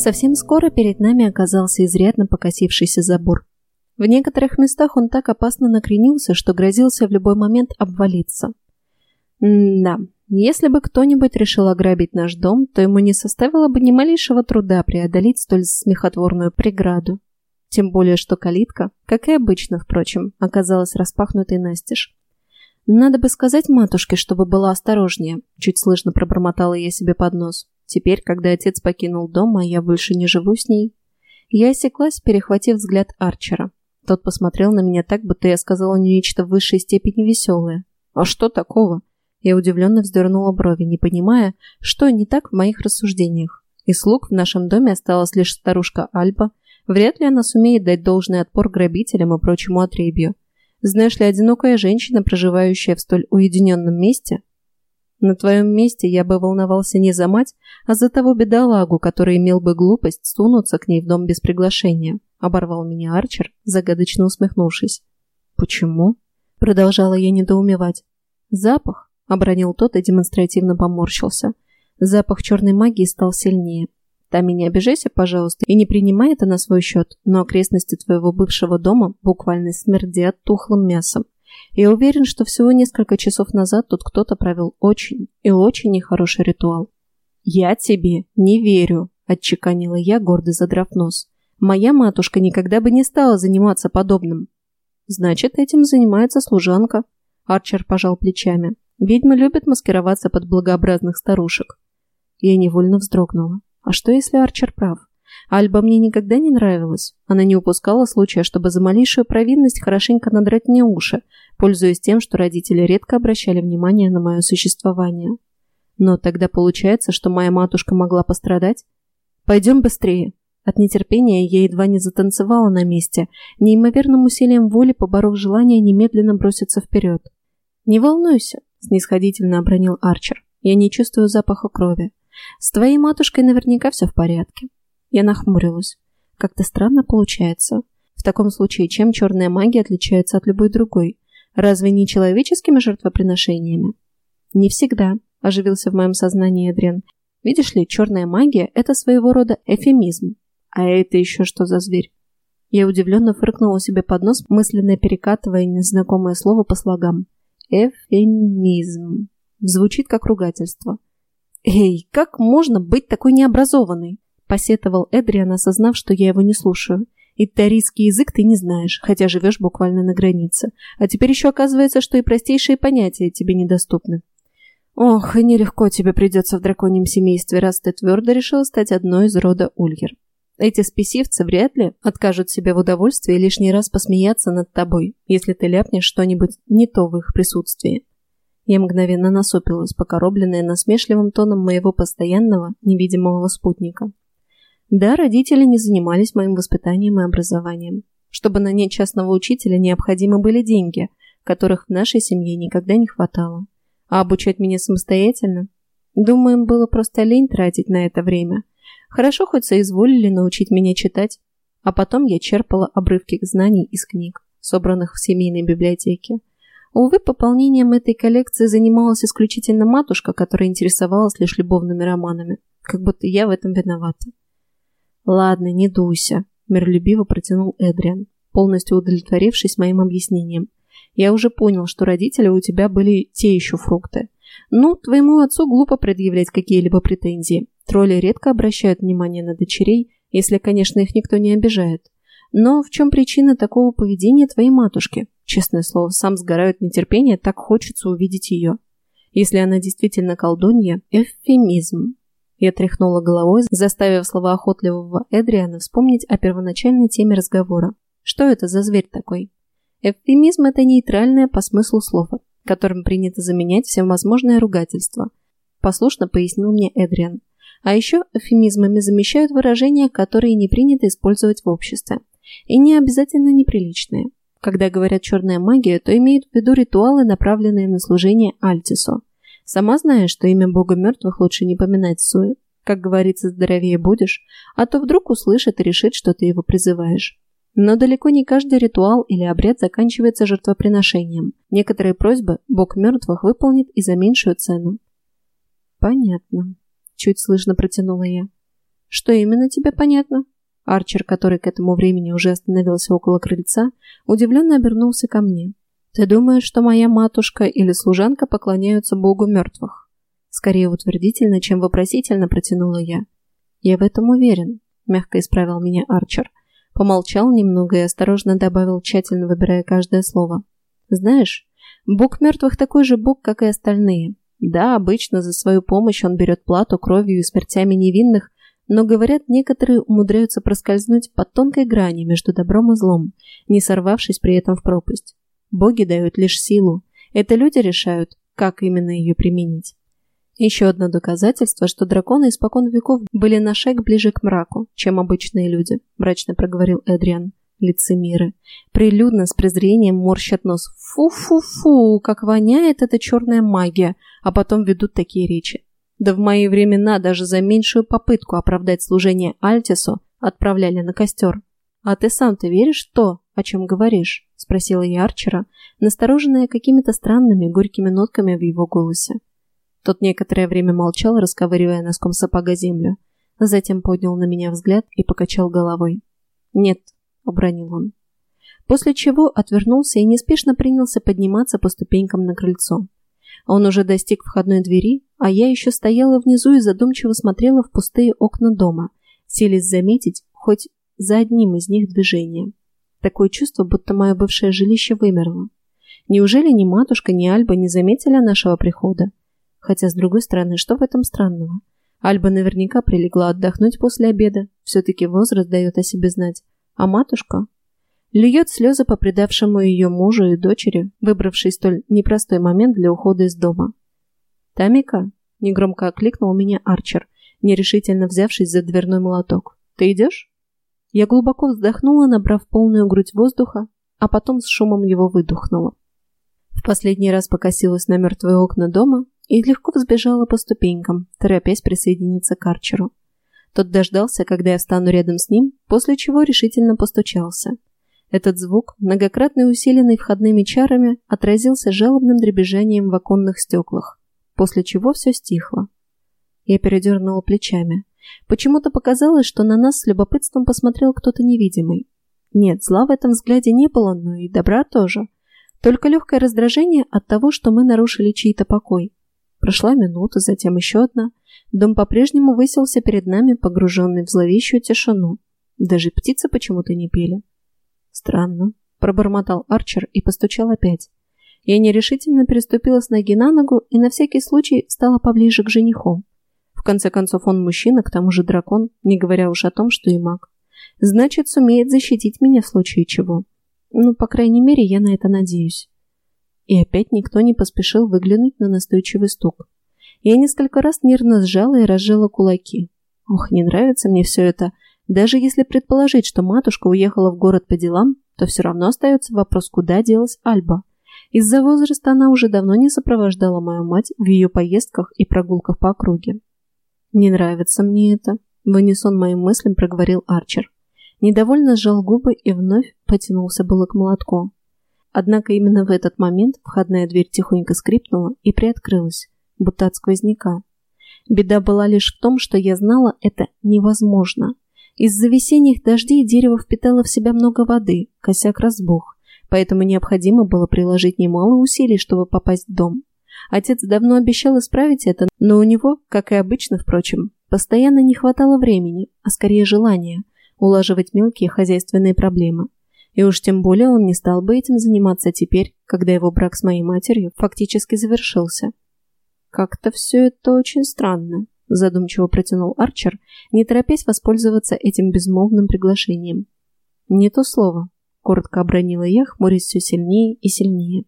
Совсем скоро перед нами оказался изрядно покосившийся забор. В некоторых местах он так опасно накренился, что грозился в любой момент обвалиться. М да, если бы кто-нибудь решил ограбить наш дом, то ему не составило бы ни малейшего труда преодолеть столь смехотворную преграду. Тем более, что калитка, как и обычно, впрочем, оказалась распахнутой настежь. «Надо бы сказать матушке, чтобы была осторожнее», – чуть слышно пробормотала я себе под нос. Теперь, когда отец покинул дом, а я больше не живу с ней. Я осеклась, перехватив взгляд Арчера. Тот посмотрел на меня так, будто я сказала нечто в высшей степени веселое. «А что такого?» Я удивленно вздернула брови, не понимая, что не так в моих рассуждениях. Из слуг в нашем доме осталась лишь старушка Альба. Вряд ли она сумеет дать должный отпор грабителям и прочему отребью. Знаешь ли, одинокая женщина, проживающая в столь уединенном месте, на твоем месте я бы волновался не за мать, а за того бедолагу, который имел бы глупость сунуться к ней в дом без приглашения», — оборвал меня Арчер, загадочно усмехнувшись. «Почему?» — продолжала я недоумевать. «Запах», — обронил тот и демонстративно поморщился. Запах черной магии стал сильнее. Тами, не обижайся, пожалуйста, и не принимай это на свой счет, но окрестности твоего бывшего дома буквально смердят тухлым мясом. Я уверен, что всего несколько часов назад тут кто-то провел очень и очень нехороший ритуал. «Я тебе не верю», – отчеканила я, гордо задрав нос. «Моя матушка никогда бы не стала заниматься подобным». «Значит, этим занимается служанка», – Арчер пожал плечами. «Ведьмы любят маскироваться под благообразных старушек». Я невольно вздрогнула. «А что, если Арчер прав?» Альба мне никогда не нравилась. Она не упускала случая, чтобы за малейшую провинность хорошенько надрать мне уши, пользуясь тем, что родители редко обращали внимание на мое существование. Но тогда получается, что моя матушка могла пострадать? Пойдем быстрее. От нетерпения я едва не затанцевала на месте, неимоверным усилием воли поборов желание немедленно броситься вперед. «Не волнуйся», — снисходительно обронил Арчер. «Я не чувствую запаха крови. С твоей матушкой наверняка все в порядке. Я нахмурилась. Как-то странно получается. В таком случае, чем черная магия отличается от любой другой? Разве не человеческими жертвоприношениями? Не всегда, оживился в моем сознании Эдриан. Видишь ли, черная магия – это своего рода эфемизм. А это еще что за зверь? Я удивленно фыркнула себе под нос, мысленно перекатывая незнакомое слово по слогам. Эфемизм. Звучит как ругательство. Эй, как можно быть такой необразованной? Посетовал Эдриан, осознав, что я его не слушаю. И тарийский язык ты не знаешь, хотя живешь буквально на границе. А теперь еще оказывается, что и простейшие понятия тебе недоступны. Ох, и нелегко тебе придется в драконьем семействе, раз ты твердо решил стать одной из рода Ульгер. Эти спесивцы вряд ли откажут себе в удовольствии лишний раз посмеяться над тобой, если ты ляпнешь что-нибудь не то в их присутствии. Я мгновенно насупилась, покоробленная насмешливым тоном моего постоянного, невидимого спутника. Да, родители не занимались моим воспитанием и образованием. Чтобы нанять частного учителя, необходимы были деньги, которых в нашей семье никогда не хватало. А обучать меня самостоятельно? Думаю, им было просто лень тратить на это время. Хорошо хоть соизволили научить меня читать, а потом я черпала обрывки знаний из книг, собранных в семейной библиотеке. Увы, пополнением этой коллекции занималась исключительно матушка, которая интересовалась лишь любовными романами. Как будто я в этом виновата. «Ладно, не дуйся», – миролюбиво протянул Эдриан, полностью удовлетворившись моим объяснением. «Я уже понял, что родители у тебя были те еще фрукты. Ну, твоему отцу глупо предъявлять какие-либо претензии. Тролли редко обращают внимание на дочерей, если, конечно, их никто не обижает. Но в чем причина такого поведения твоей матушки? Честное слово, сам сгорают нетерпение, так хочется увидеть ее. Если она действительно колдунья, эвфемизм. Я тряхнула головой, заставив слова охотливого Эдриана вспомнить о первоначальной теме разговора. Что это за зверь такой? Эвфемизм – это нейтральное по смыслу слово, которым принято заменять всевозможное ругательство. Послушно пояснил мне Эдриан. А еще эвфемизмами замещают выражения, которые не принято использовать в обществе. И не обязательно неприличные. Когда говорят «черная магия», то имеют в виду ритуалы, направленные на служение Альтису. Сама знаешь, что имя бога мертвых лучше не поминать Суе. Как говорится, здоровее будешь, а то вдруг услышит и решит, что ты его призываешь. Но далеко не каждый ритуал или обряд заканчивается жертвоприношением. Некоторые просьбы бог мертвых выполнит и за меньшую цену. Понятно. Чуть слышно протянула я. Что именно тебе понятно? Арчер, который к этому времени уже остановился около крыльца, удивленно обернулся ко мне. «Ты думаешь, что моя матушка или служанка поклоняются богу мертвых?» Скорее утвердительно, чем вопросительно протянула я. «Я в этом уверен», — мягко исправил меня Арчер. Помолчал немного и осторожно добавил, тщательно выбирая каждое слово. «Знаешь, бог мертвых такой же бог, как и остальные. Да, обычно за свою помощь он берет плату кровью и смертями невинных, но, говорят, некоторые умудряются проскользнуть под тонкой грани между добром и злом, не сорвавшись при этом в пропасть. Боги дают лишь силу. Это люди решают, как именно ее применить. Еще одно доказательство, что драконы испокон веков были на шаг ближе к мраку, чем обычные люди, мрачно проговорил Эдриан. Лицемеры. Прилюдно с презрением морщат нос. Фу-фу-фу, как воняет эта черная магия, а потом ведут такие речи. Да в мои времена даже за меньшую попытку оправдать служение Альтису отправляли на костер. «А ты сам-то веришь в то, о чем говоришь?» – спросила я Арчера, настороженная какими-то странными горькими нотками в его голосе. Тот некоторое время молчал, расковыривая носком сапога землю. Затем поднял на меня взгляд и покачал головой. «Нет», — обронил он. После чего отвернулся и неспешно принялся подниматься по ступенькам на крыльцо. Он уже достиг входной двери, а я еще стояла внизу и задумчиво смотрела в пустые окна дома, селись заметить хоть за одним из них движение. Такое чувство, будто мое бывшее жилище вымерло. Неужели ни матушка, ни Альба не заметили нашего прихода? Хотя, с другой стороны, что в этом странного? Альба наверняка прилегла отдохнуть после обеда. Все-таки возраст дает о себе знать. А матушка? льет слезы по предавшему ее мужу и дочери, выбравшей столь непростой момент для ухода из дома. «Тамика?» – негромко окликнул меня Арчер, нерешительно взявшись за дверной молоток. «Ты идешь?» Я глубоко вздохнула, набрав полную грудь воздуха, а потом с шумом его выдохнула. В последний раз покосилась на мертвые окна дома и легко взбежала по ступенькам, торопясь присоединиться к Арчеру. Тот дождался, когда я встану рядом с ним, после чего решительно постучался – этот звук, многократно усиленный входными чарами, отразился жалобным дребезжанием в оконных стеклах, после чего все стихло. Я передернула плечами. Почему-то показалось, что на нас с любопытством посмотрел кто-то невидимый. Нет, зла в этом взгляде не было, но и добра тоже. Только легкое раздражение от того, что мы нарушили чей-то покой. Прошла минута, затем еще одна. Дом по-прежнему высился перед нами, погруженный в зловещую тишину. Даже птицы почему-то не пели. «Странно», — пробормотал Арчер и постучал опять. Я нерешительно переступила с ноги на ногу и на всякий случай стала поближе к жениху. В конце концов, он мужчина, к тому же дракон, не говоря уж о том, что и маг. Значит, сумеет защитить меня в случае чего. Ну, по крайней мере, я на это надеюсь. И опять никто не поспешил выглянуть на настойчивый стук. Я несколько раз нервно сжала и разжала кулаки. Ох, не нравится мне все это, даже если предположить, что матушка уехала в город по делам, то все равно остается вопрос, куда делась Альба. Из-за возраста она уже давно не сопровождала мою мать в ее поездках и прогулках по округе. «Не нравится мне это», — в унисон моим мыслям проговорил Арчер. Недовольно сжал губы и вновь потянулся было к молотку. Однако именно в этот момент входная дверь тихонько скрипнула и приоткрылась, будто от сквозняка. Беда была лишь в том, что я знала это невозможно. Из-за весенних дождей дерево впитало в себя много воды, косяк разбух, поэтому необходимо было приложить немало усилий, чтобы попасть в дом. Отец давно обещал исправить это, но у него, как и обычно, впрочем, постоянно не хватало времени, а скорее желания, улаживать мелкие хозяйственные проблемы. И уж тем более он не стал бы этим заниматься теперь, когда его брак с моей матерью фактически завершился. Как-то все это очень странно задумчиво протянул Арчер, не торопясь воспользоваться этим безмолвным приглашением. «Не то слово», — коротко обронила я, хмурясь все сильнее и сильнее.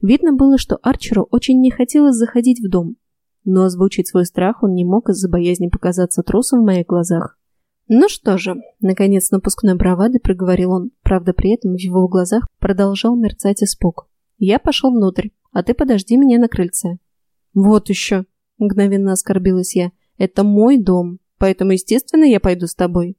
Видно было, что Арчеру очень не хотелось заходить в дом, но озвучить свой страх он не мог из-за боязни показаться трусом в моих глазах. «Ну что же», — наконец напускной бравады проговорил он, правда при этом в его глазах продолжал мерцать испуг. «Я пошел внутрь, а ты подожди меня на крыльце». «Вот еще», Мгновенно оскорбилась я. «Это мой дом, поэтому, естественно, я пойду с тобой».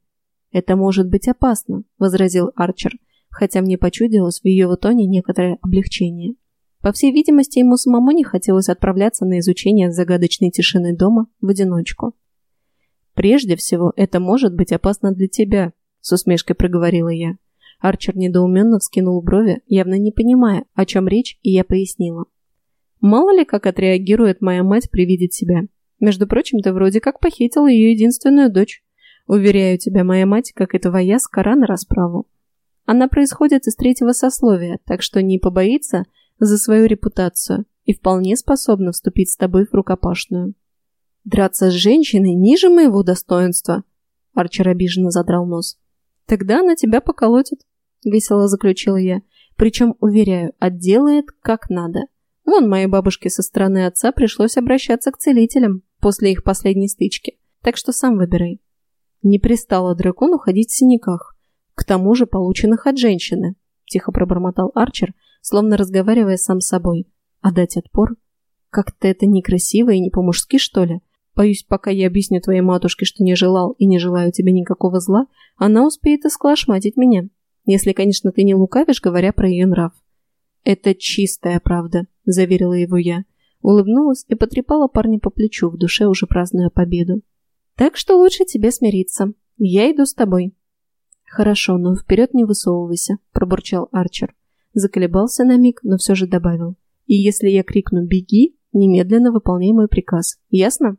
«Это может быть опасно», — возразил Арчер, хотя мне почудилось в ее тоне некоторое облегчение. По всей видимости, ему самому не хотелось отправляться на изучение загадочной тишины дома в одиночку. Прежде всего, это может быть опасно для тебя, с усмешкой проговорила я. Арчер недоуменно вскинул брови, явно не понимая, о чем речь, и я пояснила. Мало ли, как отреагирует моя мать при виде тебя. Между прочим, ты вроде как похитил ее единственную дочь. Уверяю тебя, моя мать, как и твоя, скора на расправу. Она происходит из третьего сословия, так что не побоится за свою репутацию и вполне способна вступить с тобой в рукопашную. Драться с женщиной ниже моего достоинства. Арчер обиженно задрал нос. Тогда она тебя поколотит, весело заключила я. Причем, уверяю, отделает как надо. Вон моей бабушке со стороны отца пришлось обращаться к целителям после их последней стычки. Так что сам выбирай. Не пристало дракону ходить в синяках. К тому же полученных от женщины, тихо пробормотал Арчер, словно разговаривая сам с собой. А дать отпор? Как-то это некрасиво и не по-мужски, что ли? Боюсь, пока я объясню твоей матушке, что не желал и не желаю тебе никакого зла, она успеет исклашматить меня. Если, конечно, ты не лукавишь, говоря про ее нрав. «Это чистая правда», – заверила его я. Улыбнулась и потрепала парня по плечу, в душе уже празднуя победу. «Так что лучше тебе смириться. Я иду с тобой». «Хорошо, но вперед не высовывайся», – пробурчал Арчер. Заколебался на миг, но все же добавил. «И если я крикну «беги», немедленно выполняй мой приказ. Ясно?»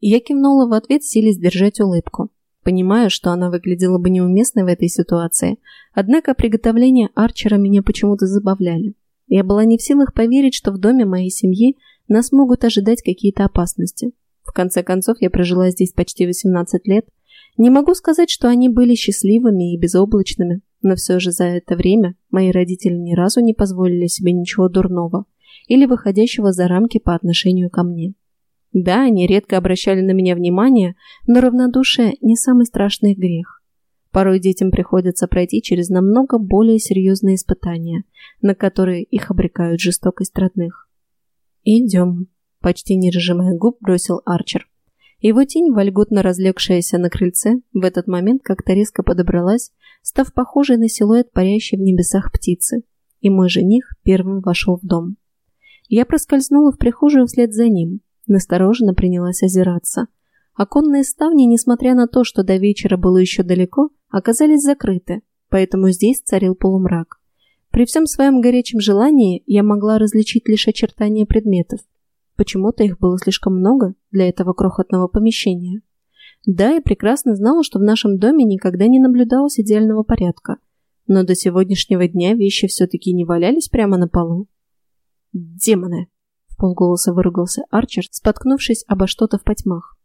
Я кивнула в ответ, силясь держать улыбку. Понимаю, что она выглядела бы неуместной в этой ситуации, однако приготовления Арчера меня почему-то забавляли. Я была не в силах поверить, что в доме моей семьи нас могут ожидать какие-то опасности. В конце концов, я прожила здесь почти 18 лет. Не могу сказать, что они были счастливыми и безоблачными, но все же за это время мои родители ни разу не позволили себе ничего дурного или выходящего за рамки по отношению ко мне. Да, они редко обращали на меня внимание, но равнодушие не самый страшный грех. Порой детям приходится пройти через намного более серьезные испытания, на которые их обрекают жестокость родных. «Идем», – почти не разжимая губ, бросил Арчер. Его тень, вольготно разлегшаяся на крыльце, в этот момент как-то резко подобралась, став похожей на силуэт парящей в небесах птицы, и мой жених первым вошел в дом. Я проскользнула в прихожую вслед за ним, Настороженно принялась озираться. Оконные ставни, несмотря на то, что до вечера было еще далеко, оказались закрыты, поэтому здесь царил полумрак. При всем своем горячем желании я могла различить лишь очертания предметов. Почему-то их было слишком много для этого крохотного помещения. Да, я прекрасно знала, что в нашем доме никогда не наблюдалось идеального порядка, но до сегодняшнего дня вещи все-таки не валялись прямо на полу. Демоны! полголоса выругался Арчер, споткнувшись обо что-то в потьмах.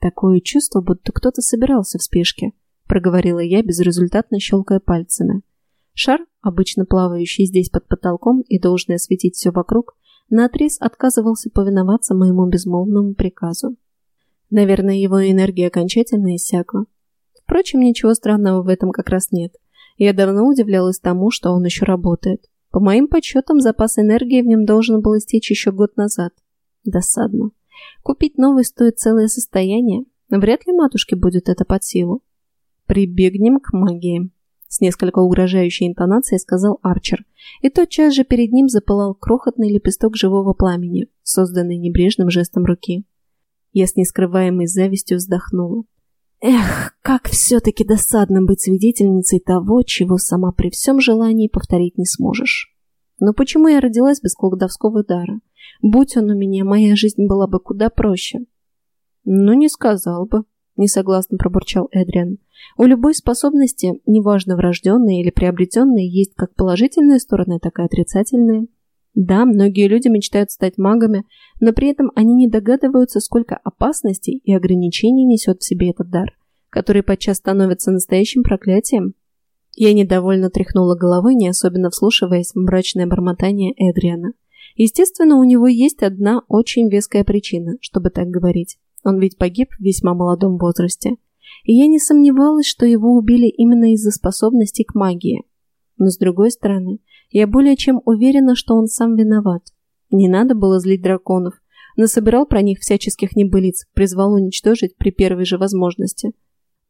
«Такое чувство, будто кто-то собирался в спешке», — проговорила я, безрезультатно щелкая пальцами. Шар, обычно плавающий здесь под потолком и должный осветить все вокруг, наотрез отказывался повиноваться моему безмолвному приказу. Наверное, его энергия окончательно иссякла. Впрочем, ничего странного в этом как раз нет. Я давно удивлялась тому, что он еще работает. По моим подсчетам, запас энергии в нем должен был истечь еще год назад. Досадно. Купить новый стоит целое состояние. Вряд ли матушке будет это под силу. Прибегнем к магии. С несколько угрожающей интонацией сказал Арчер, и тотчас же перед ним запылал крохотный лепесток живого пламени, созданный небрежным жестом руки. Я с нескрываемой завистью вздохнула. Эх, как все-таки досадно быть свидетельницей того, чего сама при всем желании повторить не сможешь. Но почему я родилась без колдовского дара? Будь он у меня, моя жизнь была бы куда проще. Ну, не сказал бы, несогласно пробурчал Эдриан. У любой способности, неважно врожденные или приобретенные, есть как положительные стороны, так и отрицательные. Да, многие люди мечтают стать магами, но при этом они не догадываются, сколько опасностей и ограничений несет в себе этот дар, который подчас становится настоящим проклятием. Я недовольно тряхнула головой, не особенно вслушиваясь в мрачное бормотание Эдриана. Естественно, у него есть одна очень веская причина, чтобы так говорить. Он ведь погиб в весьма молодом возрасте. И я не сомневалась, что его убили именно из-за способностей к магии. Но с другой стороны, я более чем уверена, что он сам виноват. Не надо было злить драконов. Насобирал про них всяческих небылиц, призвал уничтожить при первой же возможности.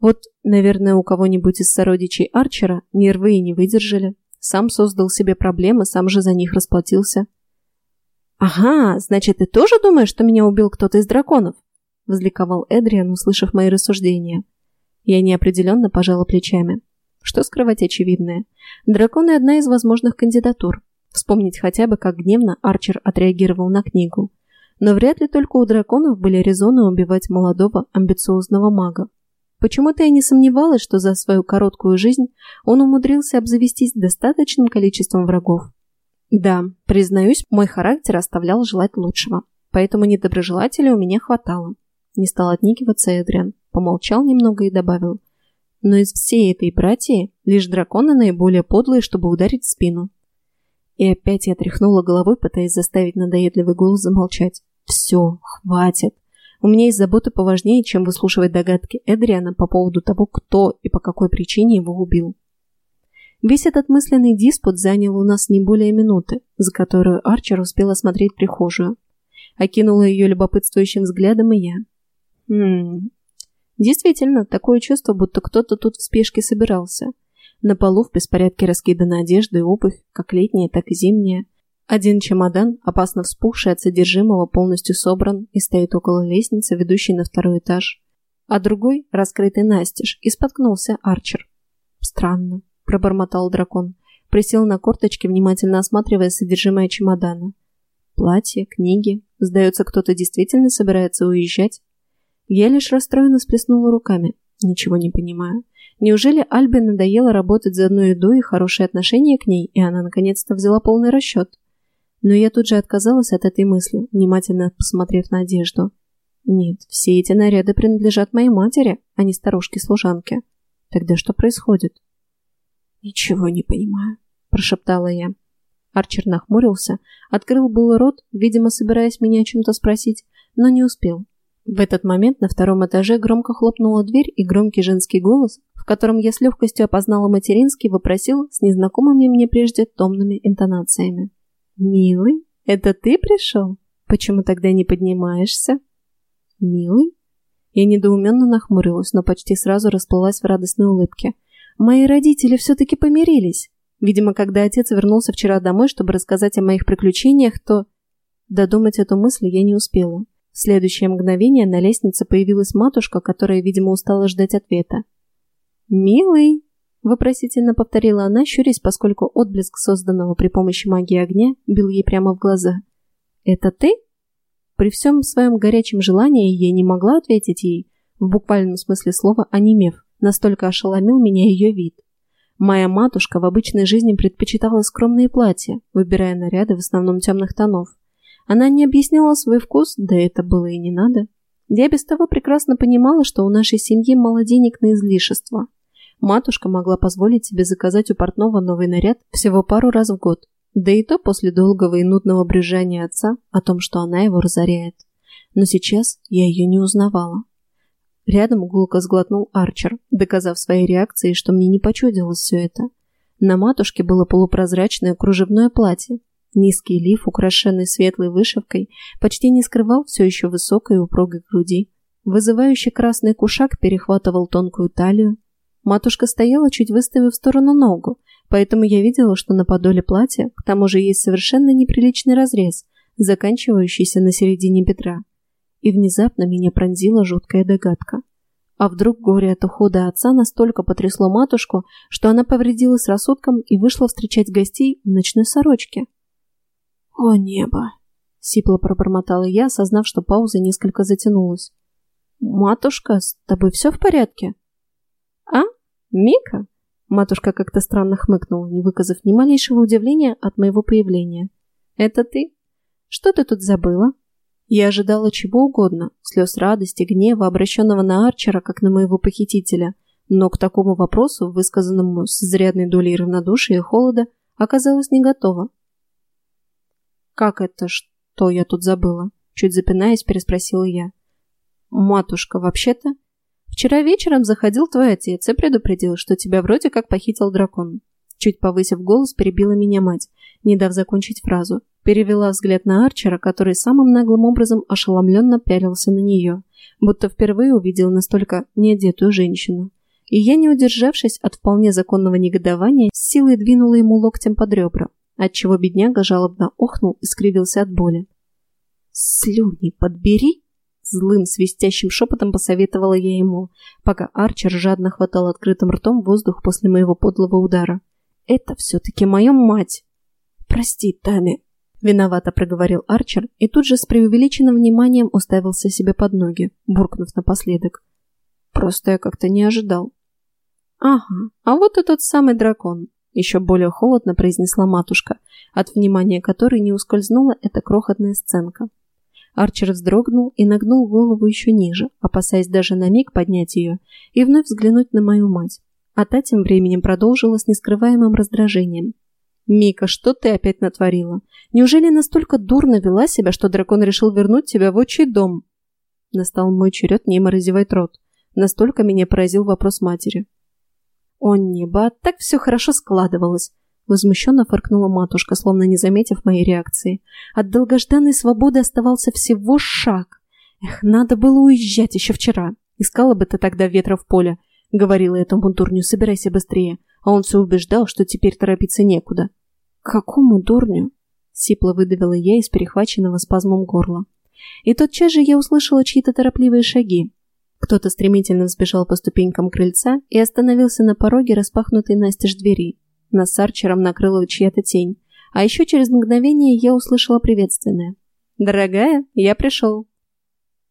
Вот, наверное, у кого-нибудь из сородичей Арчера нервы и не выдержали. Сам создал себе проблемы, сам же за них расплатился. «Ага, значит, ты тоже думаешь, что меня убил кто-то из драконов?» – возликовал Эдриан, услышав мои рассуждения. Я неопределенно пожала плечами. Что скрывать очевидное? Драконы – одна из возможных кандидатур. Вспомнить хотя бы, как гневно Арчер отреагировал на книгу. Но вряд ли только у драконов были резоны убивать молодого, амбициозного мага. Почему-то я не сомневалась, что за свою короткую жизнь он умудрился обзавестись достаточным количеством врагов. Да, признаюсь, мой характер оставлял желать лучшего, поэтому недоброжелателей у меня хватало. Не стал отникиваться Эдриан, помолчал немного и добавил. Но из всей этой братьи лишь драконы наиболее подлые, чтобы ударить в спину. И опять я тряхнула головой, пытаясь заставить надоедливый голос замолчать. «Все, хватит. У меня есть заботы поважнее, чем выслушивать догадки Эдриана по поводу того, кто и по какой причине его убил». Весь этот мысленный диспут занял у нас не более минуты, за которую Арчер успел осмотреть прихожую. Окинула ее любопытствующим взглядом и я. Хм. Действительно, такое чувство, будто кто-то тут в спешке собирался. На полу в беспорядке раскидана одежда и обувь, как летняя, так и зимняя. Один чемодан, опасно вспухший от содержимого, полностью собран и стоит около лестницы, ведущей на второй этаж. А другой, раскрытый настежь, и споткнулся Арчер. «Странно», – пробормотал дракон. Присел на корточки, внимательно осматривая содержимое чемодана. «Платье, книги. Сдается, кто-то действительно собирается уезжать?» Я лишь расстроенно сплеснула руками. Ничего не понимаю. Неужели Альбе надоело работать за одну еду и хорошее отношение к ней, и она наконец-то взяла полный расчет? Но я тут же отказалась от этой мысли, внимательно посмотрев на одежду. Нет, все эти наряды принадлежат моей матери, а не старушке-служанке. Тогда что происходит? Ничего не понимаю, прошептала я. Арчер нахмурился, открыл был рот, видимо, собираясь меня о чем-то спросить, но не успел. В этот момент на втором этаже громко хлопнула дверь, и громкий женский голос, в котором я с легкостью опознала материнский, вопросил с незнакомыми мне прежде томными интонациями. «Милый, это ты пришел? Почему тогда не поднимаешься?» «Милый?» Я недоуменно нахмурилась, но почти сразу расплылась в радостной улыбке. «Мои родители все-таки помирились. Видимо, когда отец вернулся вчера домой, чтобы рассказать о моих приключениях, то...» Додумать эту мысль я не успела. В следующее мгновение на лестнице появилась матушка, которая, видимо, устала ждать ответа. «Милый!» – вопросительно повторила она, щурясь, поскольку отблеск созданного при помощи магии огня бил ей прямо в глаза. «Это ты?» При всем своем горячем желании я не могла ответить ей, в буквальном смысле слова онемев, настолько ошеломил меня ее вид. Моя матушка в обычной жизни предпочитала скромные платья, выбирая наряды в основном темных тонов. Она не объясняла свой вкус, да это было и не надо. Я без того прекрасно понимала, что у нашей семьи мало денег на излишество. Матушка могла позволить себе заказать у портного новый наряд всего пару раз в год, да и то после долгого и нудного брюзжания отца о том, что она его разоряет. Но сейчас я ее не узнавала. Рядом гулко сглотнул Арчер, доказав своей реакцией, что мне не почудилось все это. На матушке было полупрозрачное кружевное платье, Низкий лиф, украшенный светлой вышивкой, почти не скрывал все еще высокой упругой груди. Вызывающий красный кушак перехватывал тонкую талию. Матушка стояла, чуть выставив в сторону ногу, поэтому я видела, что на подоле платья к тому же есть совершенно неприличный разрез, заканчивающийся на середине бедра. И внезапно меня пронзила жуткая догадка. А вдруг горе от ухода отца настолько потрясло матушку, что она повредилась рассудком и вышла встречать гостей в ночной сорочке? «О небо!» — сипло пробормотала я, осознав, что пауза несколько затянулась. «Матушка, с тобой все в порядке?» «А? Мика?» Матушка как-то странно хмыкнула, не выказав ни малейшего удивления от моего появления. «Это ты? Что ты тут забыла?» Я ожидала чего угодно, слез радости, гнева, обращенного на Арчера, как на моего похитителя, но к такому вопросу, высказанному с изрядной долей равнодушия и холода, оказалась не готова. «Как это? Что я тут забыла?» Чуть запинаясь, переспросила я. «Матушка, вообще-то...» «Вчера вечером заходил твой отец и предупредил, что тебя вроде как похитил дракон». Чуть повысив голос, перебила меня мать, не дав закончить фразу. Перевела взгляд на Арчера, который самым наглым образом ошеломленно пялился на нее, будто впервые увидел настолько неодетую женщину. И я, не удержавшись от вполне законного негодования, с силой двинула ему локтем под ребра отчего бедняга жалобно охнул и скривился от боли. «Слюни подбери!» Злым, свистящим шепотом посоветовала я ему, пока Арчер жадно хватал открытым ртом воздух после моего подлого удара. «Это все-таки моя мать!» «Прости, Тами!» Виновато проговорил Арчер и тут же с преувеличенным вниманием уставился себе под ноги, буркнув напоследок. «Просто я как-то не ожидал». «Ага, а вот и тот самый дракон», — еще более холодно произнесла матушка, от внимания которой не ускользнула эта крохотная сценка. Арчер вздрогнул и нагнул голову еще ниже, опасаясь даже на миг поднять ее и вновь взглянуть на мою мать. А та тем временем продолжила с нескрываемым раздражением. «Мика, что ты опять натворила? Неужели настолько дурно вела себя, что дракон решил вернуть тебя в отчий дом?» Настал мой черед немо разевать рот. Настолько меня поразил вопрос матери. «О небо, так все хорошо складывалось!» Возмущенно фыркнула матушка, словно не заметив моей реакции. От долгожданной свободы оставался всего шаг. Эх, надо было уезжать еще вчера. Искала бы ты тогда ветра в поле. Говорила этому дурню, собирайся быстрее. А он все убеждал, что теперь торопиться некуда. Какому дурню? Сипло выдавила я из перехваченного спазмом горла. И тотчас же я услышала чьи-то торопливые шаги. Кто-то стремительно взбежал по ступенькам крыльца и остановился на пороге распахнутой настежь двери. Нас с Арчером накрыла чья-то тень. А еще через мгновение я услышала приветственное. «Дорогая, я пришел».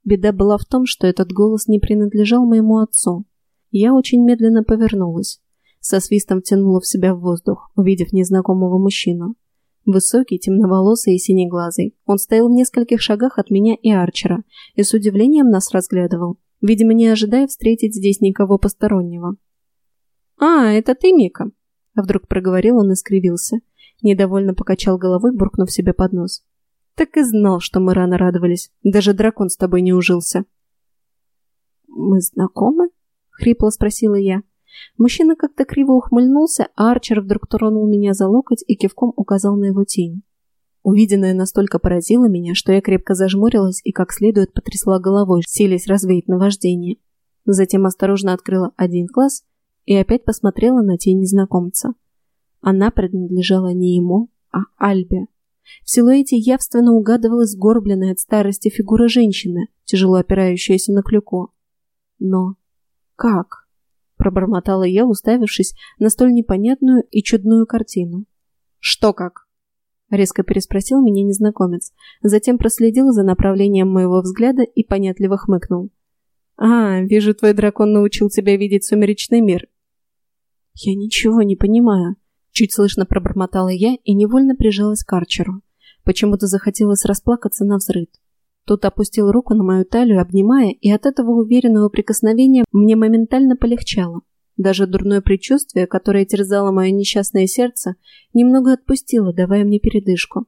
Беда была в том, что этот голос не принадлежал моему отцу. Я очень медленно повернулась. Со свистом втянула в себя в воздух, увидев незнакомого мужчину. Высокий, темноволосый и синеглазый. Он стоял в нескольких шагах от меня и Арчера и с удивлением нас разглядывал, видимо, не ожидая встретить здесь никого постороннего. «А, это ты, Мика?» А вдруг проговорил он и скривился. Недовольно покачал головой, буркнув себе под нос. Так и знал, что мы рано радовались. Даже дракон с тобой не ужился. «Мы знакомы?» — хрипло спросила я. Мужчина как-то криво ухмыльнулся, а Арчер вдруг тронул меня за локоть и кивком указал на его тень. Увиденное настолько поразило меня, что я крепко зажмурилась и как следует потрясла головой, силясь развеять наваждение. Затем осторожно открыла один глаз и опять посмотрела на тень незнакомца. Она принадлежала не ему, а Альбе. В силуэте явственно угадывалась сгорбленная от старости фигура женщины, тяжело опирающаяся на клюко. Но как? Пробормотала я, уставившись на столь непонятную и чудную картину. Что как? Резко переспросил меня незнакомец, затем проследил за направлением моего взгляда и понятливо хмыкнул. «А, вижу, твой дракон научил тебя видеть сумеречный мир. «Я ничего не понимаю», — чуть слышно пробормотала я и невольно прижалась к Арчеру. Почему-то захотелось расплакаться на взрыв. Тот опустил руку на мою талию, обнимая, и от этого уверенного прикосновения мне моментально полегчало. Даже дурное предчувствие, которое терзало мое несчастное сердце, немного отпустило, давая мне передышку.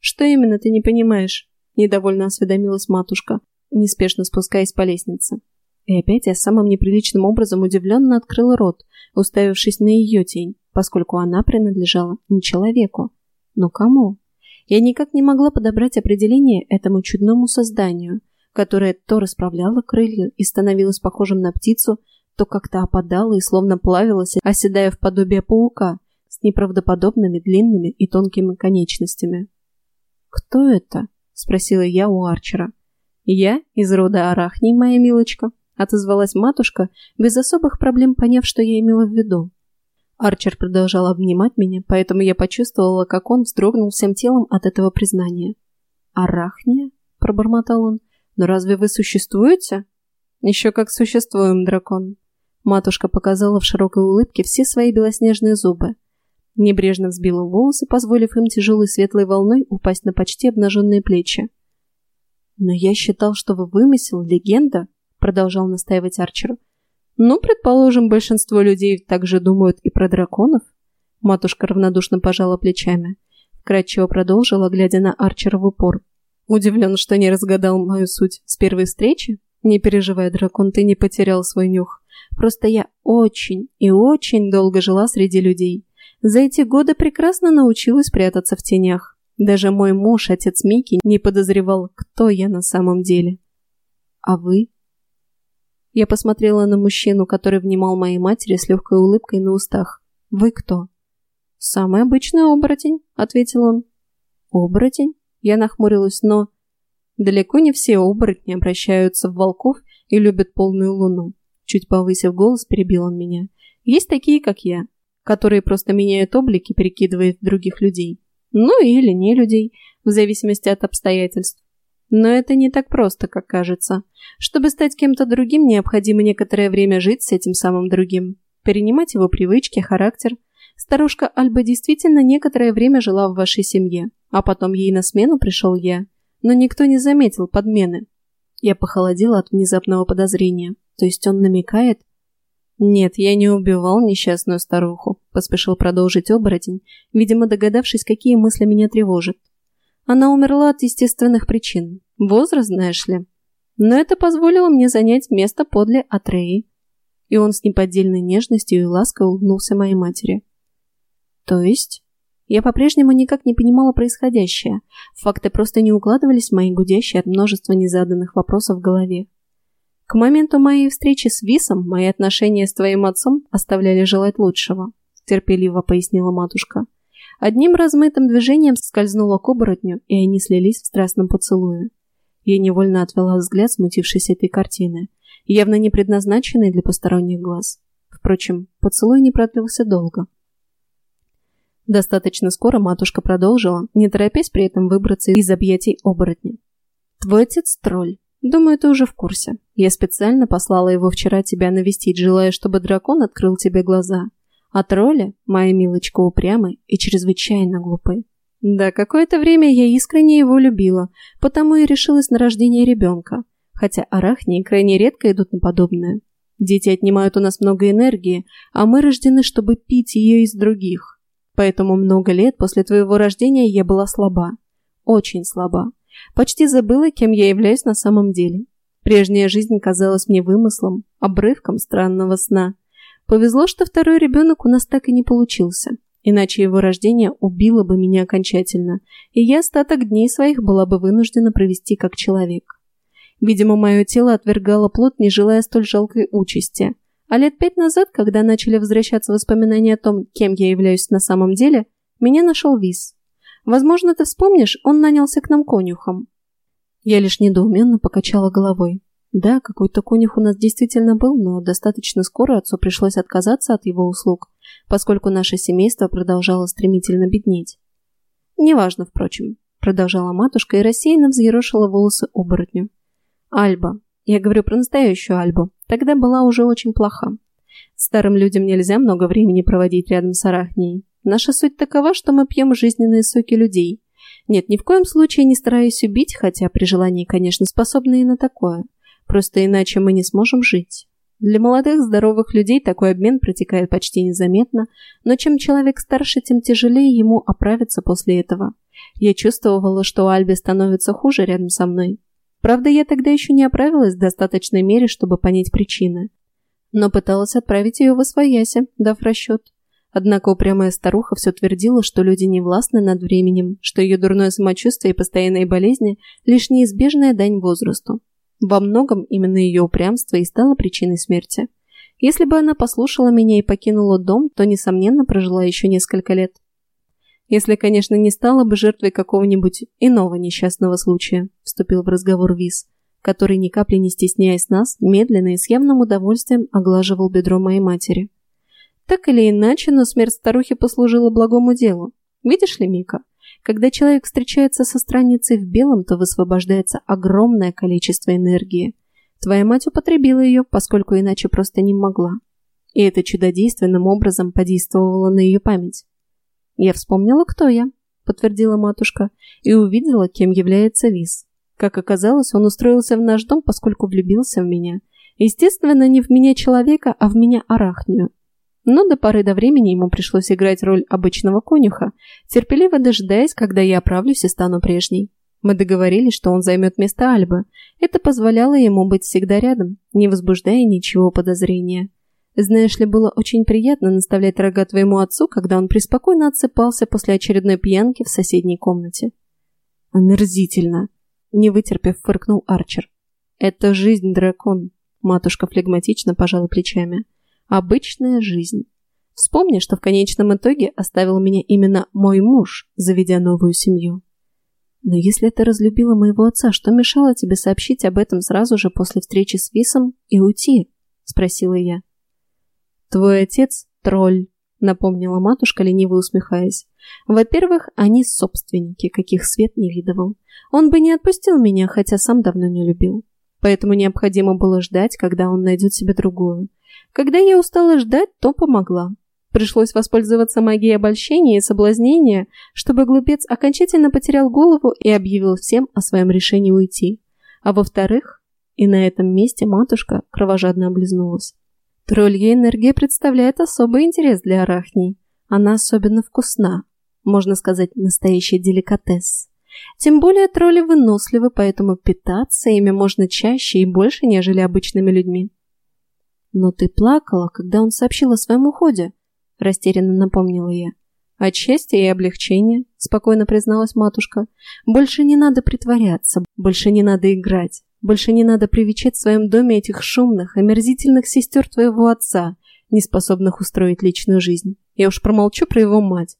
«Что именно ты не понимаешь?» – недовольно осведомилась матушка, неспешно спускаясь по лестнице. И опять я самым неприличным образом удивленно открыла рот, уставившись на ее тень, поскольку она принадлежала не человеку. Но кому? Я никак не могла подобрать определение этому чудному созданию, которое то расправляло крылья и становилось похожим на птицу, то как-то опадало и словно плавилось, оседая в подобие паука с неправдоподобными длинными и тонкими конечностями. «Кто это?» — спросила я у Арчера. «Я из рода Арахний, моя милочка», отозвалась матушка, без особых проблем поняв, что я имела в виду. Арчер продолжал обнимать меня, поэтому я почувствовала, как он вздрогнул всем телом от этого признания. «Арахния?» – пробормотал он. «Но разве вы существуете?» «Еще как существуем, дракон». Матушка показала в широкой улыбке все свои белоснежные зубы. Небрежно взбила волосы, позволив им тяжелой светлой волной упасть на почти обнаженные плечи. «Но я считал, что вы вымысел, легенда», продолжал настаивать Арчер. Ну, предположим, большинство людей также думают и про драконов. Матушка равнодушно пожала плечами. Вкратчиво продолжила, глядя на Арчера в упор. Удивлен, что не разгадал мою суть с первой встречи? Не переживай, дракон, ты не потерял свой нюх. Просто я очень и очень долго жила среди людей. За эти годы прекрасно научилась прятаться в тенях. Даже мой муж, отец Мики, не подозревал, кто я на самом деле. А вы? Я посмотрела на мужчину, который внимал моей матери с легкой улыбкой на устах. «Вы кто?» «Самый обычный оборотень», — ответил он. «Оборотень?» Я нахмурилась, но... Далеко не все оборотни обращаются в волков и любят полную луну. Чуть повысив голос, перебил он меня. Есть такие, как я, которые просто меняют облики, перекидывая в других людей. Ну или не людей, в зависимости от обстоятельств. Но это не так просто, как кажется. Чтобы стать кем-то другим, необходимо некоторое время жить с этим самым другим, перенимать его привычки, характер. Старушка Альба действительно некоторое время жила в вашей семье, а потом ей на смену пришел я. Но никто не заметил подмены. Я похолодела от внезапного подозрения. То есть он намекает? Нет, я не убивал несчастную старуху, поспешил продолжить оборотень, видимо догадавшись, какие мысли меня тревожат. Она умерла от естественных причин. Возраст, знаешь ли. Но это позволило мне занять место подле Атреи. И он с неподдельной нежностью и лаской улыбнулся моей матери. То есть? Я по-прежнему никак не понимала происходящее. Факты просто не укладывались в мои гудящие от множества незаданных вопросов в голове. К моменту моей встречи с Висом мои отношения с твоим отцом оставляли желать лучшего, терпеливо пояснила матушка. Одним размытым движением скользнула к оборотню, и они слились в страстном поцелуе. Я невольно отвела взгляд, смутившись этой картины, явно не предназначенной для посторонних глаз. Впрочем, поцелуй не продлился долго. Достаточно скоро матушка продолжила, не торопясь при этом выбраться из объятий оборотня. «Твой отец – тролль. Думаю, ты уже в курсе. Я специально послала его вчера тебя навестить, желая, чтобы дракон открыл тебе глаза. А тролли, моя милочка, упрямый и чрезвычайно глупый. Да, какое-то время я искренне его любила, потому и решилась на рождение ребенка. Хотя арахнии крайне редко идут на подобное. Дети отнимают у нас много энергии, а мы рождены, чтобы пить ее из других. Поэтому много лет после твоего рождения я была слаба. Очень слаба. Почти забыла, кем я являюсь на самом деле. Прежняя жизнь казалась мне вымыслом, обрывком странного сна – Повезло, что второй ребенок у нас так и не получился. Иначе его рождение убило бы меня окончательно, и я остаток дней своих была бы вынуждена провести как человек. Видимо, мое тело отвергало плод, не желая столь жалкой участи. А лет пять назад, когда начали возвращаться воспоминания о том, кем я являюсь на самом деле, меня нашел Виз. Возможно, ты вспомнишь, он нанялся к нам конюхом. Я лишь недоуменно покачала головой. Да, какой-то конюх у нас действительно был, но достаточно скоро отцу пришлось отказаться от его услуг, поскольку наше семейство продолжало стремительно беднеть. «Неважно, впрочем», — продолжала матушка и рассеянно взъерошила волосы оборотню. «Альба. Я говорю про настоящую Альбу. Тогда была уже очень плоха. Старым людям нельзя много времени проводить рядом с Арахнией. Наша суть такова, что мы пьем жизненные соки людей. Нет, ни в коем случае не стараюсь убить, хотя при желании, конечно, способны и на такое. Просто иначе мы не сможем жить. Для молодых, здоровых людей такой обмен протекает почти незаметно, но чем человек старше, тем тяжелее ему оправиться после этого. Я чувствовала, что Альбе становится хуже рядом со мной. Правда, я тогда еще не оправилась в достаточной мере, чтобы понять причины. Но пыталась отправить ее в освояси, дав расчет. Однако упрямая старуха все твердила, что люди не властны над временем, что ее дурное самочувствие и постоянные болезни – лишь неизбежная дань возрасту. Во многом именно ее упрямство и стало причиной смерти. Если бы она послушала меня и покинула дом, то, несомненно, прожила еще несколько лет. Если, конечно, не стала бы жертвой какого-нибудь иного несчастного случая, вступил в разговор Виз, который, ни капли не стесняясь нас, медленно и с явным удовольствием оглаживал бедро моей матери. Так или иначе, но смерть старухи послужила благому делу. Видишь ли, Мика, когда человек встречается со страницей в белом, то высвобождается огромное количество энергии. Твоя мать употребила ее, поскольку иначе просто не могла. И это чудодейственным образом подействовало на ее память. «Я вспомнила, кто я», — подтвердила матушка, и увидела, кем является Виз. Как оказалось, он устроился в наш дом, поскольку влюбился в меня. Естественно, не в меня человека, а в меня арахнию. Но до поры до времени ему пришлось играть роль обычного конюха, терпеливо дожидаясь, когда я оправлюсь и стану прежней. Мы договорились, что он займет место Альбы. Это позволяло ему быть всегда рядом, не возбуждая ничего подозрения. Знаешь ли, было очень приятно наставлять рога твоему отцу, когда он преспокойно отсыпался после очередной пьянки в соседней комнате. Омерзительно. Не вытерпев, фыркнул Арчер. Это жизнь, дракон. Матушка флегматично пожала плечами. Обычная жизнь. Вспомни, что в конечном итоге оставил меня именно мой муж, заведя новую семью. Но если ты разлюбила моего отца, что мешало тебе сообщить об этом сразу же после встречи с Висом и уйти? Спросила я. Твой отец – тролль, напомнила матушка, лениво усмехаясь. Во-первых, они собственники, каких свет не видывал. Он бы не отпустил меня, хотя сам давно не любил. Поэтому необходимо было ждать, когда он найдет себе другую. Когда я устала ждать, то помогла. Пришлось воспользоваться магией обольщения и соблазнения, чтобы глупец окончательно потерял голову и объявил всем о своем решении уйти. А во-вторых, и на этом месте матушка кровожадно облизнулась. Троллья энергия представляет особый интерес для арахней. Она особенно вкусна. Можно сказать, настоящий деликатес. Тем более тролли выносливы, поэтому питаться ими можно чаще и больше, нежели обычными людьми. «Но ты плакала, когда он сообщил о своем уходе», – растерянно напомнила я. «От счастья и облегчения», – спокойно призналась матушка. «Больше не надо притворяться, больше не надо играть, больше не надо привечать в своем доме этих шумных, омерзительных сестер твоего отца, не способных устроить личную жизнь. Я уж промолчу про его мать.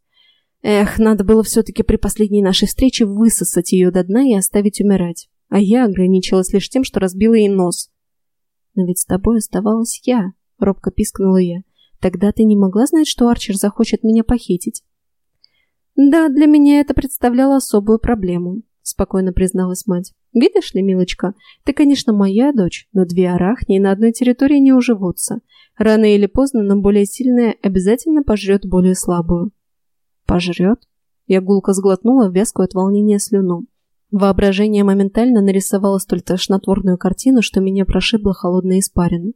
Эх, надо было все-таки при последней нашей встрече высосать ее до дна и оставить умирать. А я ограничилась лишь тем, что разбила ей нос. Но ведь с тобой оставалась я, робко пискнула я. Тогда ты не могла знать, что Арчер захочет меня похитить? Да, для меня это представляло особую проблему, спокойно призналась мать. Видишь ли, милочка, ты, конечно, моя дочь, но две арахни на одной территории не уживутся. Рано или поздно, но более сильная обязательно пожрет более слабую. Пожрет? Я гулко сглотнула вязкую от волнения слюну. Воображение моментально нарисовало столь тошнотворную картину, что меня прошибло холодная испарина.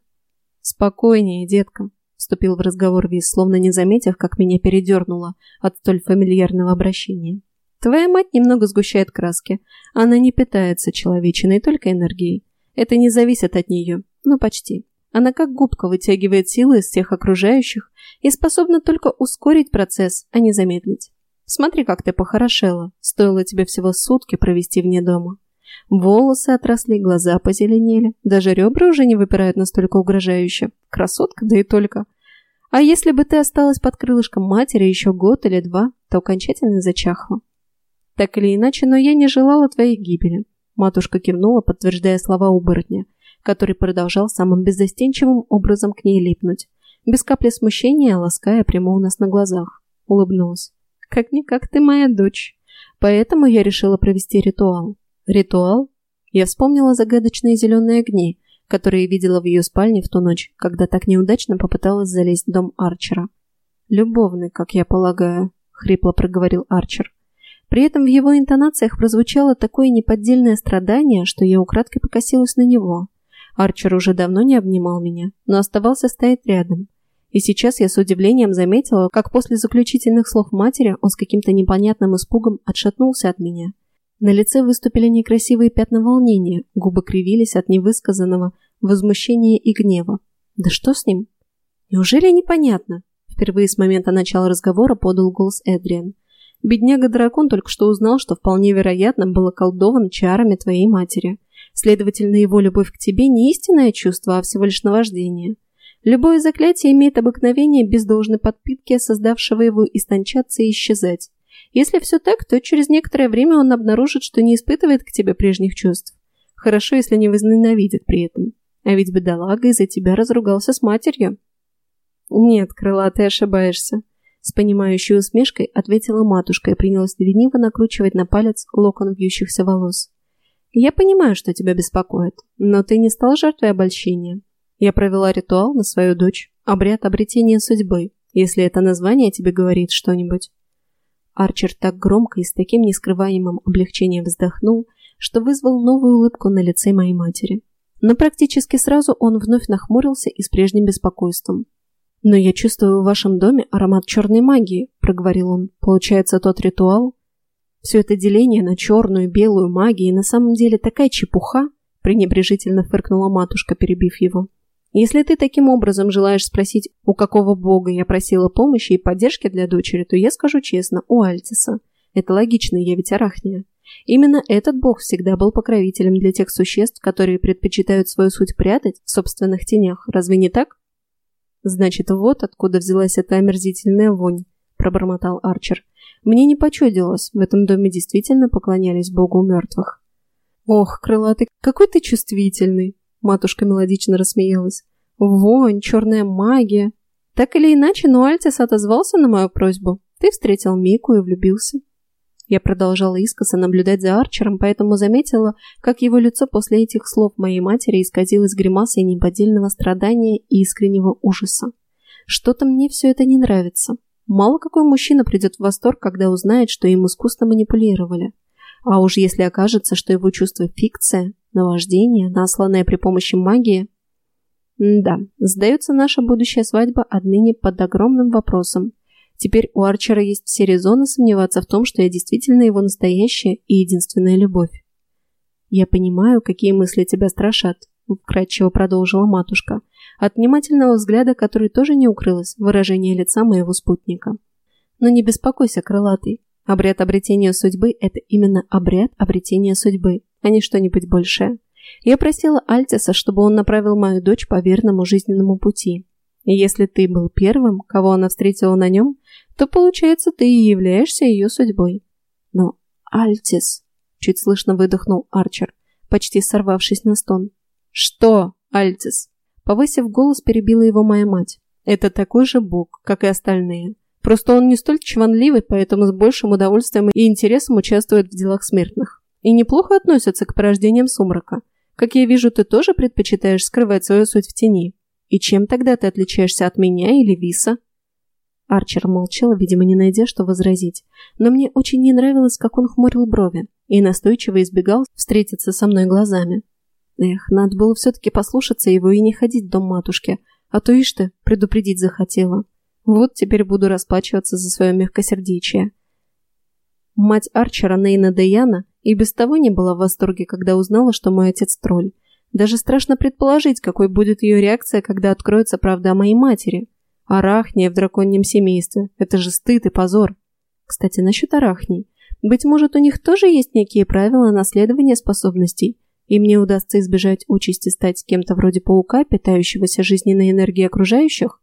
«Спокойнее, детка», — вступил в разговор Виз, словно не заметив, как меня передернуло от столь фамильярного обращения. «Твоя мать немного сгущает краски. Она не питается человечиной, только энергией. Это не зависит от нее, но почти. Она как губка вытягивает силы из всех окружающих и способна только ускорить процесс, а не замедлить. Смотри, как ты похорошела. Стоило тебе всего сутки провести вне дома. Волосы отросли, глаза позеленели. Даже ребра уже не выпирают настолько угрожающе. Красотка, да и только. А если бы ты осталась под крылышком матери еще год или два, то окончательно зачахла. Так или иначе, но я не желала твоей гибели. Матушка кивнула, подтверждая слова оборотня, который продолжал самым беззастенчивым образом к ней липнуть. Без капли смущения, лаская прямо у нас на глазах. Улыбнулась. Как-никак ты моя дочь. Поэтому я решила провести ритуал. Ритуал? Я вспомнила загадочные зеленые огни, которые видела в ее спальне в ту ночь, когда так неудачно попыталась залезть в дом Арчера. «Любовный, как я полагаю», — хрипло проговорил Арчер. При этом в его интонациях прозвучало такое неподдельное страдание, что я украдкой покосилась на него. Арчер уже давно не обнимал меня, но оставался стоять рядом, и сейчас я с удивлением заметила, как после заключительных слов матери он с каким-то непонятным испугом отшатнулся от меня. На лице выступили некрасивые пятна волнения, губы кривились от невысказанного возмущения и гнева. Да что с ним? Неужели непонятно? Впервые с момента начала разговора подал голос Эдриан. Бедняга-дракон только что узнал, что вполне вероятно был околдован чарами твоей матери. Следовательно, его любовь к тебе не истинное чувство, а всего лишь наваждение. Любое заклятие имеет обыкновение без должной подпитки создавшего его истончаться и исчезать. Если все так, то через некоторое время он обнаружит, что не испытывает к тебе прежних чувств. Хорошо, если не возненавидит при этом. А ведь бедолага из-за тебя разругался с матерью. Нет, крыла, ты ошибаешься. С понимающей усмешкой ответила матушка и принялась лениво накручивать на палец локон вьющихся волос. Я понимаю, что тебя беспокоит, но ты не стал жертвой обольщения. Я провела ритуал на свою дочь, обряд обретения судьбы, если это название тебе говорит что-нибудь. Арчер так громко и с таким нескрываемым облегчением вздохнул, что вызвал новую улыбку на лице моей матери. Но практически сразу он вновь нахмурился и с прежним беспокойством. «Но я чувствую в вашем доме аромат черной магии», — проговорил он. «Получается, тот ритуал?» «Все это деление на черную, белую магии на самом деле такая чепуха», — пренебрежительно фыркнула матушка, перебив его. Если ты таким образом желаешь спросить, у какого бога я просила помощи и поддержки для дочери, то я скажу честно, у Альтиса. Это логично, я ведь арахния. Именно этот бог всегда был покровителем для тех существ, которые предпочитают свою суть прятать в собственных тенях. Разве не так? Значит, вот откуда взялась эта омерзительная вонь, пробормотал Арчер. Мне не почудилось, в этом доме действительно поклонялись богу мертвых. «Ох, крылатый, какой ты чувствительный!» Матушка мелодично рассмеялась. «Вонь, черная магия!» Так или иначе, но Альтис отозвался на мою просьбу. Ты встретил Мику и влюбился. Я продолжала искоса наблюдать за Арчером, поэтому заметила, как его лицо после этих слов моей матери исказилось гримасой неподдельного страдания и искреннего ужаса. Что-то мне все это не нравится. Мало какой мужчина придет в восторг, когда узнает, что им искусно манипулировали. А уж если окажется, что его чувство фикция, наваждение, насланное при помощи магии... Да, сдается наша будущая свадьба отныне под огромным вопросом. Теперь у Арчера есть все резоны сомневаться в том, что я действительно его настоящая и единственная любовь. «Я понимаю, какие мысли тебя страшат», — вкратчиво продолжила матушка, от внимательного взгляда, который тоже не укрылось, выражение лица моего спутника. «Но не беспокойся, крылатый. Обряд обретения судьбы – это именно обряд обретения судьбы, а не что-нибудь большее. Я просила Альтиса, чтобы он направил мою дочь по верному жизненному пути. И если ты был первым, кого она встретила на нем, то, получается, ты и являешься ее судьбой. Но Альтис, чуть слышно выдохнул Арчер, почти сорвавшись на стон. Что, Альтис? Повысив голос, перебила его моя мать. Это такой же бог, как и остальные. Просто он не столь чванливый, поэтому с большим удовольствием и интересом участвует в делах смертных. И неплохо относится к порождениям сумрака. Как я вижу, ты тоже предпочитаешь скрывать свою суть в тени. И чем тогда ты отличаешься от меня или Виса? Арчер молчал, видимо, не найдя, что возразить. Но мне очень не нравилось, как он хмурил брови и настойчиво избегал встретиться со мной глазами. Эх, надо было все-таки послушаться его и не ходить в дом матушки, а то, ишь ты, предупредить захотела. Вот теперь буду расплачиваться за свое мягкосердечие. Мать Арчера, Нейна Деяна, и без того не была в восторге, когда узнала, что мой отец тролль. Даже страшно предположить, какой будет ее реакция, когда откроется правда о моей матери. Арахния в драконьем семействе. Это же стыд и позор. Кстати, насчет арахний. Быть может, у них тоже есть некие правила наследования способностей, и мне удастся избежать участи стать кем-то вроде паука, питающегося жизненной энергией окружающих?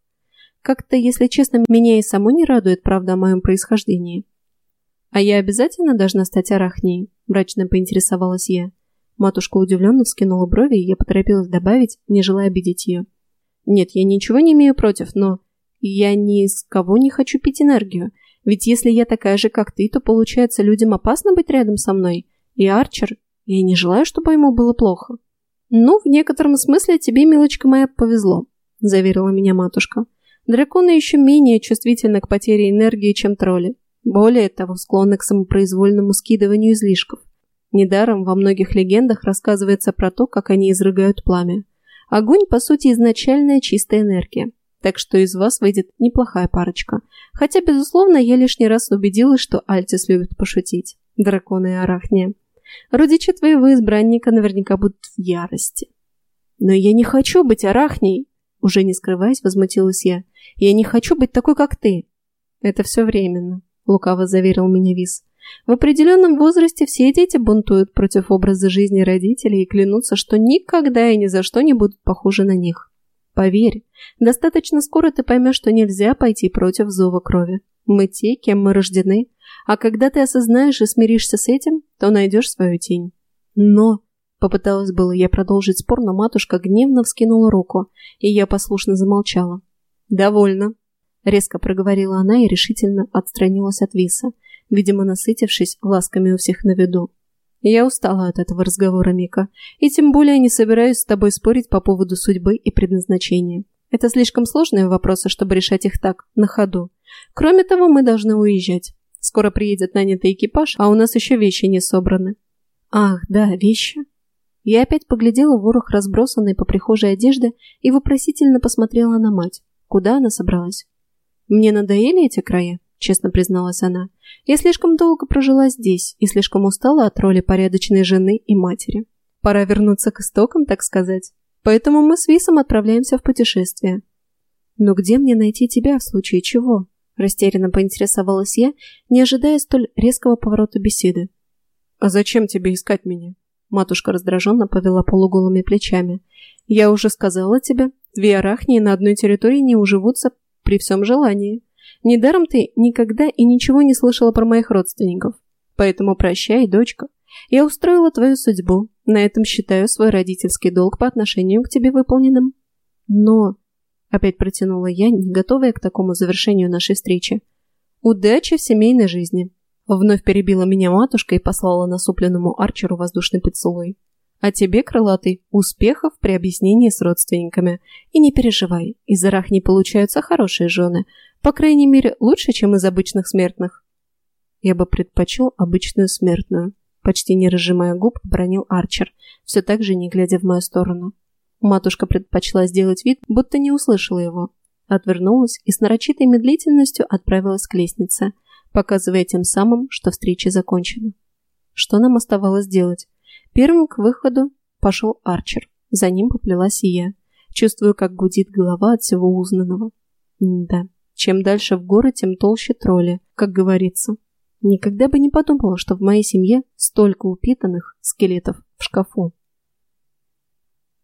Как-то, если честно, меня и само не радует правда о моем происхождении. «А я обязательно должна стать арахнией?» – мрачно поинтересовалась я. Матушка удивленно вскинула брови, и я поторопилась добавить, не желая обидеть ее. «Нет, я ничего не имею против, но я ни с кого не хочу пить энергию. Ведь если я такая же, как ты, то получается, людям опасно быть рядом со мной. И Арчер, я не желаю, чтобы ему было плохо. Ну, в некотором смысле тебе, милочка моя, повезло, заверила меня матушка. Драконы еще менее чувствительны к потере энергии, чем тролли. Более того, склонны к самопроизвольному скидыванию излишков. Недаром во многих легендах рассказывается про то, как они изрыгают пламя. Огонь, по сути, изначальная чистая энергия. Так что из вас выйдет неплохая парочка. Хотя, безусловно, я лишний раз убедилась, что Альтис любит пошутить. Драконы и арахния. Родичи твоего избранника наверняка будут в ярости. Но я не хочу быть арахней. Уже не скрываясь, возмутилась я. Я не хочу быть такой, как ты. Это все временно, лукаво заверил меня Вис. В определенном возрасте все дети бунтуют против образа жизни родителей и клянутся, что никогда и ни за что не будут похожи на них. Поверь, достаточно скоро ты поймешь, что нельзя пойти против зова крови. Мы те, кем мы рождены, а когда ты осознаешь и смиришься с этим, то найдешь свою тень. Но... Попыталась было я продолжить спор, но матушка гневно вскинула руку, и я послушно замолчала. «Довольно», — резко проговорила она и решительно отстранилась от Виса, видимо, насытившись ласками у всех на виду. Я устала от этого разговора, Мика, и тем более не собираюсь с тобой спорить по поводу судьбы и предназначения. Это слишком сложные вопросы, чтобы решать их так, на ходу. Кроме того, мы должны уезжать. Скоро приедет нанятый экипаж, а у нас еще вещи не собраны. Ах, да, вещи. Я опять поглядела в ворох разбросанной по прихожей одежды и вопросительно посмотрела на мать. Куда она собралась? Мне надоели эти края? честно призналась она. «Я слишком долго прожила здесь и слишком устала от роли порядочной жены и матери. Пора вернуться к истокам, так сказать. Поэтому мы с Висом отправляемся в путешествие». «Но где мне найти тебя в случае чего?» Растерянно поинтересовалась я, не ожидая столь резкого поворота беседы. «А зачем тебе искать меня?» Матушка раздраженно повела полуголыми плечами. «Я уже сказала тебе, две арахнии на одной территории не уживутся при всем желании. Недаром ты никогда и ничего не слышала про моих родственников. Поэтому прощай, дочка. Я устроила твою судьбу. На этом считаю свой родительский долг по отношению к тебе выполненным. Но... Опять протянула я, не готовая к такому завершению нашей встречи. Удачи в семейной жизни. Вновь перебила меня матушка и послала насупленному Арчеру воздушный поцелуй. А тебе, крылатый, успехов при объяснении с родственниками. И не переживай, из рах не получаются хорошие жены. По крайней мере, лучше, чем из обычных смертных. Я бы предпочел обычную смертную. Почти не разжимая губ, бронил Арчер, все так же не глядя в мою сторону. Матушка предпочла сделать вид, будто не услышала его. Отвернулась и с нарочитой медлительностью отправилась к лестнице, показывая тем самым, что встреча закончена. Что нам оставалось делать? Первым к выходу пошел Арчер. За ним поплелась и я. Чувствую, как гудит голова от всего узнанного. М да, чем дальше в горы, тем толще тролли, как говорится. Никогда бы не подумала, что в моей семье столько упитанных скелетов в шкафу.